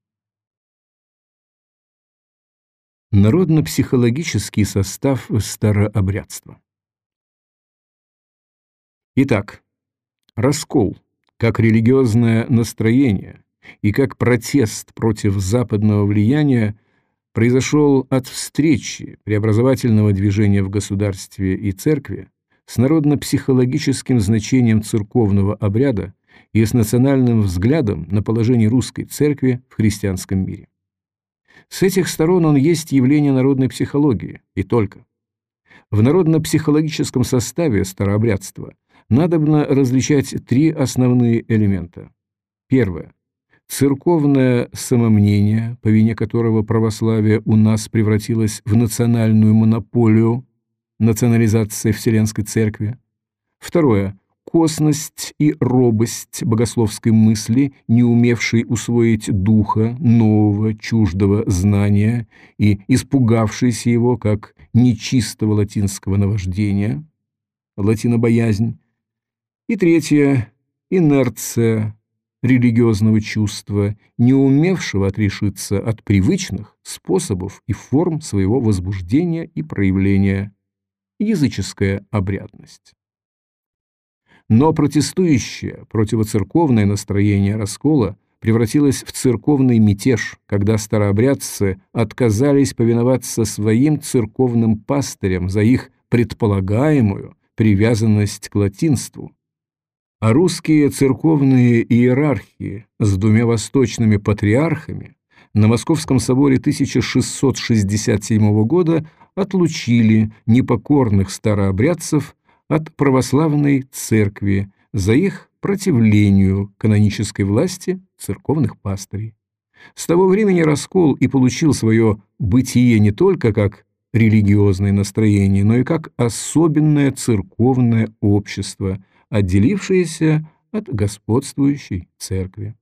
Народно-психологический состав старообрядства. Итак, раскол как религиозное настроение и как протест против западного влияния произошел от встречи преобразовательного движения в государстве и церкви с народно-психологическим значением церковного обряда и с национальным взглядом на положение русской церкви в христианском мире. С этих сторон он есть явление народной психологии, и только. В народно-психологическом составе старообрядства надобно различать три основные элемента. Первое. Церковное самомнение, по вине которого православие у нас превратилось в национальную монополию, национализация Вселенской Церкви. Второе косность и робость богословской мысли, не умевшей усвоить духа нового чуждого знания и испугавшейся его как нечистого латинского наваждения, латинобоязнь. И третье – инерция религиозного чувства, не умевшего отрешиться от привычных способов и форм своего возбуждения и проявления, языческая обрядность. Но протестующее противоцерковное настроение раскола превратилось в церковный мятеж, когда старообрядцы отказались повиноваться своим церковным пастырям за их предполагаемую привязанность к латинству. А русские церковные иерархии с двумя восточными патриархами на Московском соборе 1667 года отлучили непокорных старообрядцев от православной церкви за их противлению канонической власти церковных пастырей. С того времени раскол и получил свое бытие не только как религиозное настроение, но и как особенное церковное общество, отделившееся от господствующей церкви.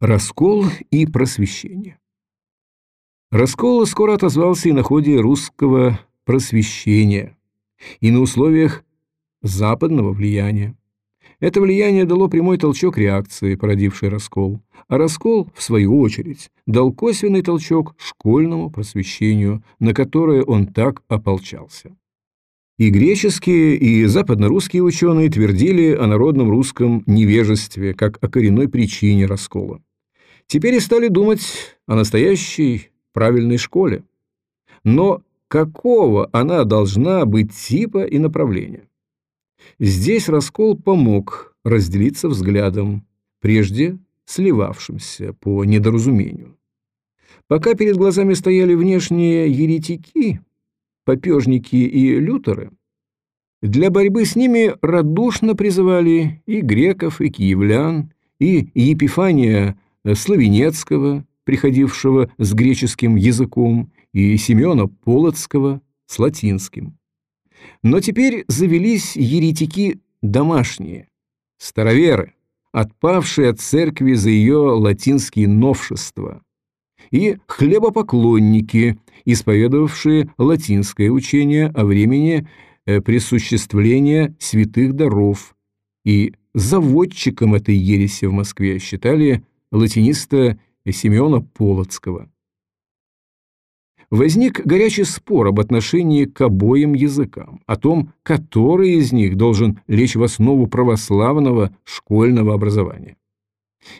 Раскол и просвещение Раскол скоро отозвался и на ходе русского просвещения, и на условиях западного влияния. Это влияние дало прямой толчок реакции, породившей раскол, а раскол, в свою очередь, дал косвенный толчок школьному просвещению, на которое он так ополчался. И греческие, и западнорусские ученые твердили о народном русском невежестве, как о коренной причине раскола. Теперь и стали думать о настоящей правильной школе. Но какого она должна быть типа и направления? Здесь раскол помог разделиться взглядом, прежде сливавшимся по недоразумению. Пока перед глазами стояли внешние еретики, попежники и лютеры, для борьбы с ними радушно призывали и греков, и киевлян, и Епифания Славенецкого, приходившего с греческим языком, и Семена Полоцкого с латинским. Но теперь завелись еретики домашние, староверы, отпавшие от церкви за ее латинские новшества, и хлебопоклонники, исповедовавшие латинское учение о времени э, присуществления святых даров, и заводчиком этой ереси в Москве считали латиниста Семена Полоцкого. Возник горячий спор об отношении к обоим языкам, о том, который из них должен лечь в основу православного школьного образования.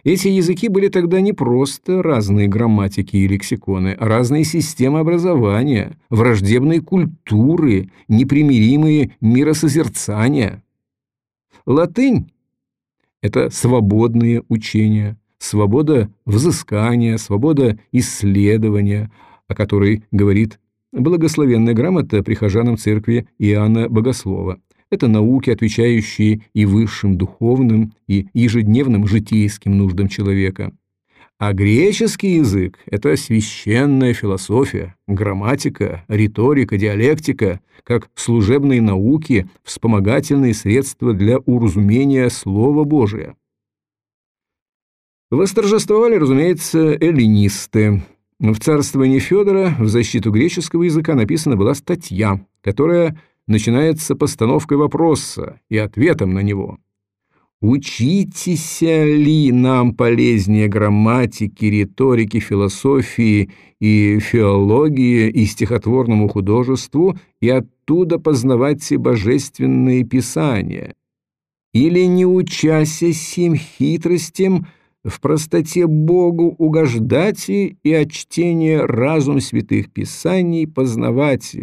Эти языки были тогда не просто разные грамматики и лексиконы, а разные системы образования, враждебные культуры, непримиримые миросозерцания. Латынь – это свободные учения, свобода взыскания, свобода исследования, о которой говорит благословенная грамота прихожанам церкви Иоанна Богослова. Это науки, отвечающие и высшим духовным, и ежедневным житейским нуждам человека. А греческий язык – это священная философия, грамматика, риторика, диалектика, как служебные науки, вспомогательные средства для уразумения Слова Божия. Восторжествовали, разумеется, эллинисты. В царствовании Федора в защиту греческого языка написана была статья, которая начинается постановкой вопроса и ответом на него. «Учитесь ли нам полезнее грамматики, риторики, философии и филологии и стихотворному художеству и оттуда познавать божественные писания? Или не учася сим хитростям, в простоте Богу угождать и от чтения разум святых писаний познавать,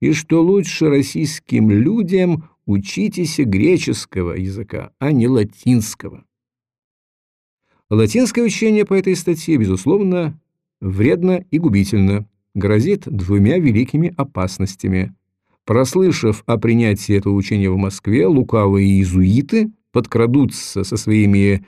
и что лучше российским людям учитесь греческого языка, а не латинского. Латинское учение по этой статье, безусловно, вредно и губительно. грозит двумя великими опасностями. Прослышав о принятии этого учения в Москве, лукавые иезуиты подкрадутся со своими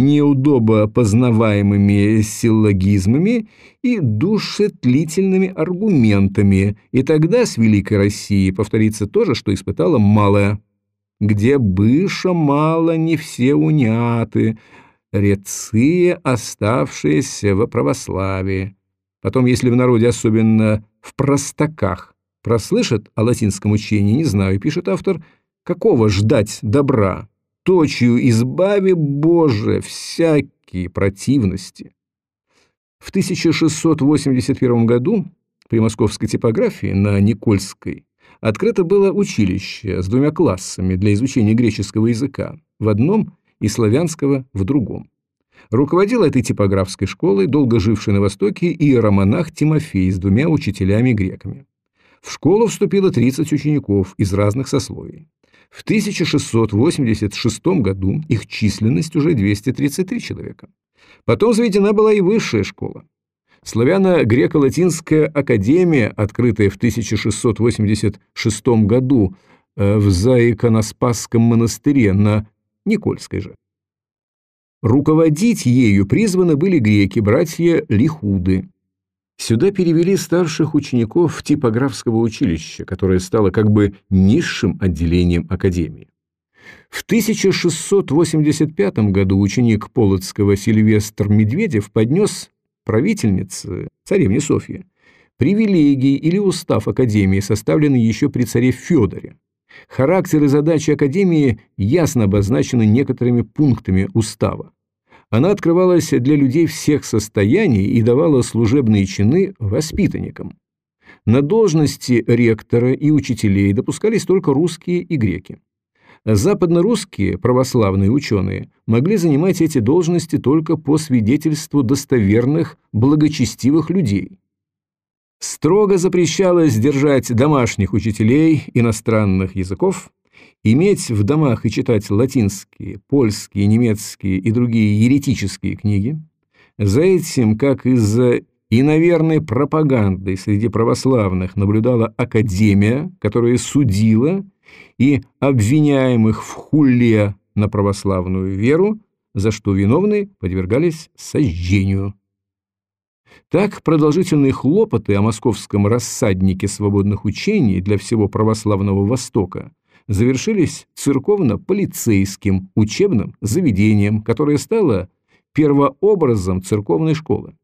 неудобопознаваемыми силлогизмами и душетлительными аргументами, и тогда с Великой Россией повторится то же, что испытала Малая, где быша мало не все уняты, рецы, оставшиеся в православии. Потом, если в народе, особенно в простаках, прослышат о латинском учении, не знаю, пишет автор, какого ждать добра, точью избави, Боже, всякие противности. В 1681 году при московской типографии на Никольской открыто было училище с двумя классами для изучения греческого языка в одном и славянского в другом. Руководил этой типографской школой, долго живший на Востоке, иеромонах Тимофей с двумя учителями-греками. В школу вступило 30 учеников из разных сословий. В 1686 году их численность уже 233 человека. Потом заведена была и высшая школа. Славяно-греко-латинская академия, открытая в 1686 году э, в Заиконоспасском монастыре на Никольской же. Руководить ею призваны были греки, братья Лихуды. Сюда перевели старших учеников типографского училища, которое стало как бы низшим отделением академии. В 1685 году ученик Полоцкого Сильвестр Медведев поднес правительнице, царевне Софье, привилегии или устав Академии, составленный еще при царе Федоре. Характер и задачи Академии ясно обозначены некоторыми пунктами устава. Она открывалась для людей всех состояний и давала служебные чины воспитанникам. На должности ректора и учителей допускались только русские и греки. Западнорусские православные ученые могли занимать эти должности только по свидетельству достоверных, благочестивых людей. Строго запрещалось держать домашних учителей иностранных языков, иметь в домах и читать латинские, польские, немецкие и другие еретические книги. За этим, как из-за иноверной пропаганды среди православных наблюдала академия, которая судила и обвиняемых в хуле на православную веру, за что виновные подвергались сожжению. Так продолжительные хлопоты о московском рассаднике свободных учений для всего православного Востока завершились церковно-полицейским учебным заведением, которое стало первообразом церковной школы.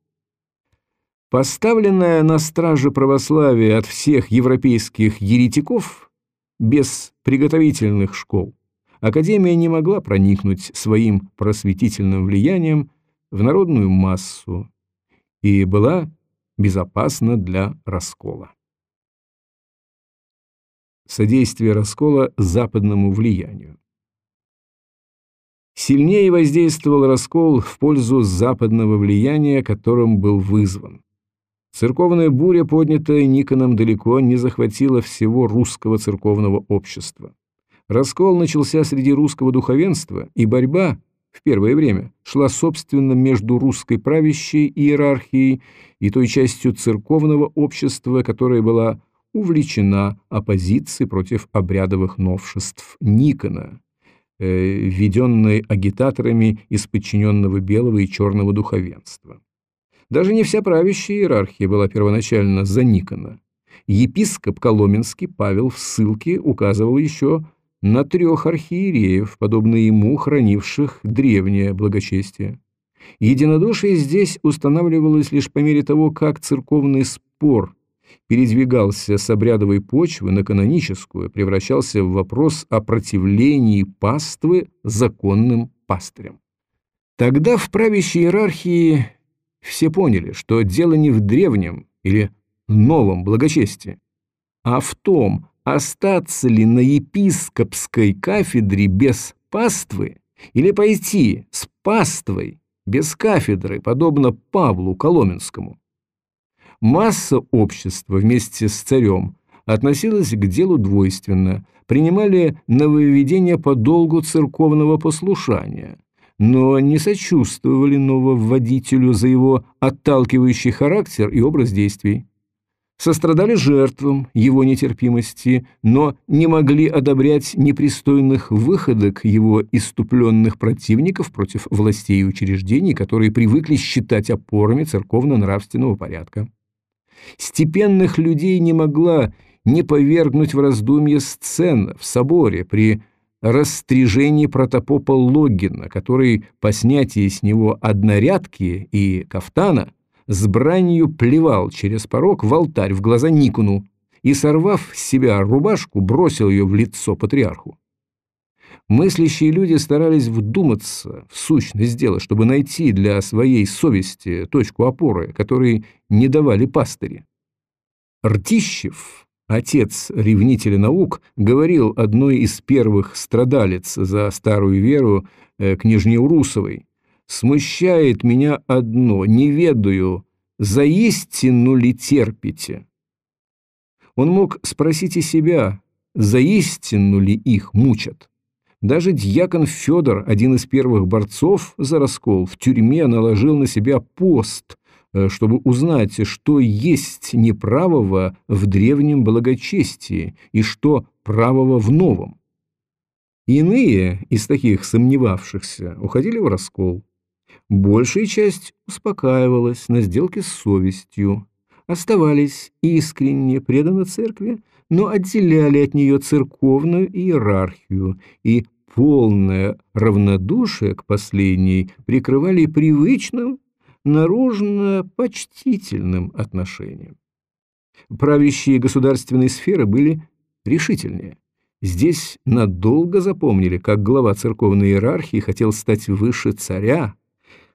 Поставленная на страже православия от всех европейских еретиков, без приготовительных школ, Академия не могла проникнуть своим просветительным влиянием в народную массу, и была безопасна для раскола. Содействие раскола западному влиянию. Сильнее воздействовал раскол в пользу западного влияния, которым был вызван. Церковная буря, поднятая Никоном, далеко не захватила всего русского церковного общества. Раскол начался среди русского духовенства, и борьба в первое время шла собственно между русской правящей иерархией и той частью церковного общества, которая была увлечена оппозицией против обрядовых новшеств Никона, э, введенной агитаторами из подчиненного белого и черного духовенства. Даже не вся правящая иерархия была первоначально за Никона. Епископ Коломенский Павел в ссылке указывал еще на трех архиереев, подобно ему хранивших древнее благочестие. Единодушие здесь устанавливалось лишь по мере того, как церковный спор передвигался с обрядовой почвы на каноническую, превращался в вопрос о противлении паствы законным пастырям. Тогда в правящей иерархии все поняли, что дело не в древнем или новом благочестии, а в том, остаться ли на епископской кафедре без паствы или пойти с паствой без кафедры, подобно Павлу Коломенскому. Масса общества вместе с царем относилась к делу двойственно, принимали нововведения по долгу церковного послушания, но не сочувствовали нововводителю за его отталкивающий характер и образ действий. сострадали жертвам его нетерпимости, но не могли одобрять непристойных выходок его иступленных противников против властей и учреждений, которые привыкли считать опорами церковно-нравственного порядка. Степенных людей не могла не повергнуть в раздумье сцена в соборе при растряжении протопопа Логина, который по снятии с него однорядки и кафтана с бранью плевал через порог в алтарь в глаза Никону и, сорвав с себя рубашку, бросил ее в лицо патриарху. Мыслящие люди старались вдуматься в сущность дела, чтобы найти для своей совести точку опоры, которой не давали пастыри. Ртищев, отец ревнителя наук, говорил одной из первых страдалец за старую веру э, княжне Урусовой, «Смущает меня одно, не ведаю, за истину ли терпите?» Он мог спросить и себя, за истину ли их мучат. Даже дьякон Федор, один из первых борцов за раскол, в тюрьме наложил на себя пост, э, чтобы узнать, что есть неправого в древнем благочестии и что правого в новом. Иные из таких сомневавшихся уходили в раскол. Большая часть успокаивалась на сделке с совестью, оставались искренне преданы церкви, но отделяли от нее церковную иерархию и полное равнодушие к последней прикрывали привычным, наружно почтительным отношением. Правящие государственные сферы были решительнее. Здесь надолго запомнили, как глава церковной иерархии хотел стать выше царя,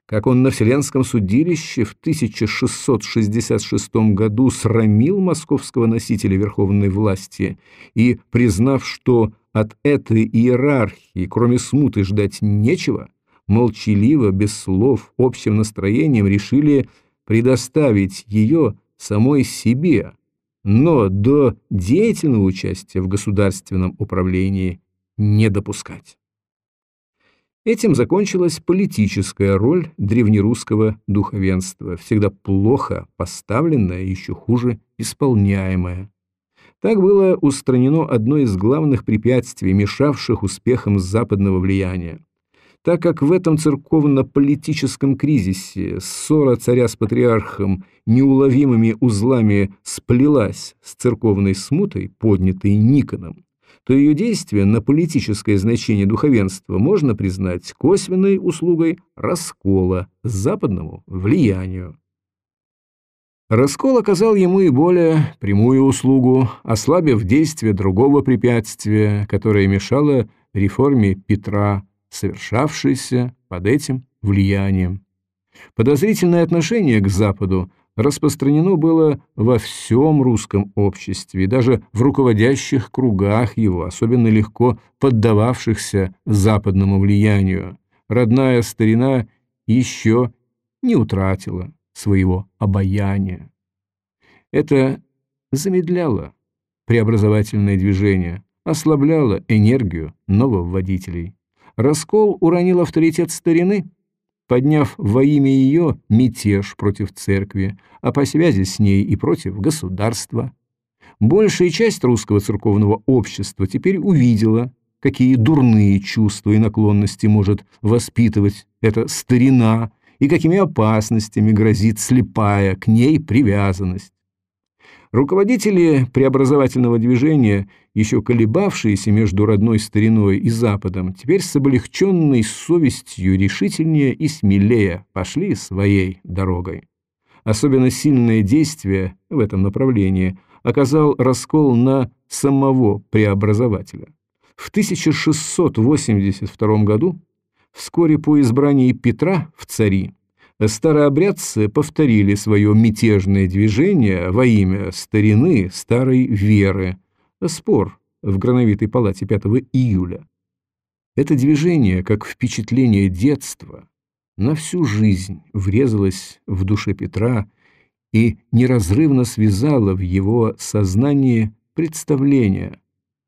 как он на Вселенском судилище в 1666 году срамил московского носителя верховной власти и, признав, что от этой иерархии, кроме смуты, ждать нечего, молчаливо, без слов, общим настроением решили предоставить ее самой себе, но до деятельного участия в государственном управлении не допускать. Этим закончилась политическая роль древнерусского духовенства, всегда плохо поставленная, еще хуже исполняемая. Так было устранено одно из главных препятствий, мешавших успехам западного влияния. Так как в этом церковно-политическом кризисе ссора царя с патриархом неуловимыми узлами сплелась с церковной смутой, поднятой Никоном, то ее действие на политическое значение духовенства можно признать косвенной услугой раскола западному влиянию. Раскол оказал ему и более прямую услугу, ослабив действие другого препятствия, которое мешало реформе Петра, совершавшейся под этим влиянием. Подозрительное отношение к Западу распространено было во всем русском обществе, даже в руководящих кругах его, особенно легко поддававшихся западному влиянию. Родная старина еще не утратила своего обаяния. Это замедляло преобразовательное движение, ослабляло энергию нововводителей. Раскол уронил авторитет старины, подняв во имя ее мятеж против церкви, а по связи с ней и против государства. Большая часть русского церковного общества теперь увидела, какие дурные чувства и наклонности может воспитывать эта старина и какими опасностями грозит слепая к ней привязанность. Руководители преобразовательного движения, еще колебавшиеся между родной стариной и Западом, теперь с облегченной совестью решительнее и смелее пошли своей дорогой. Особенно сильное действие в этом направлении оказал раскол на самого преобразователя. В 1682 году, вскоре по избрании Петра в цари, старообрядцы повторили свое мятежное движение во имя старины старой веры. Спор в Грановитой палате 5 июля. Это движение, как впечатление детства, на всю жизнь врезалось в душе Петра и неразрывно связало в его сознании представление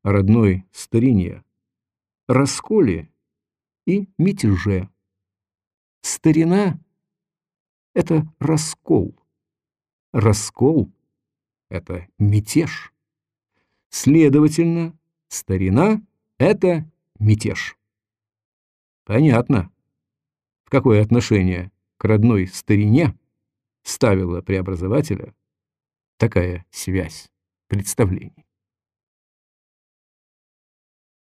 о родной старине, расколе и мятеже. Старина — это раскол. Раскол — это мятеж. Следовательно, старина — это мятеж. Понятно, в какое отношение к родной старине ставила преобразователя такая связь представлений.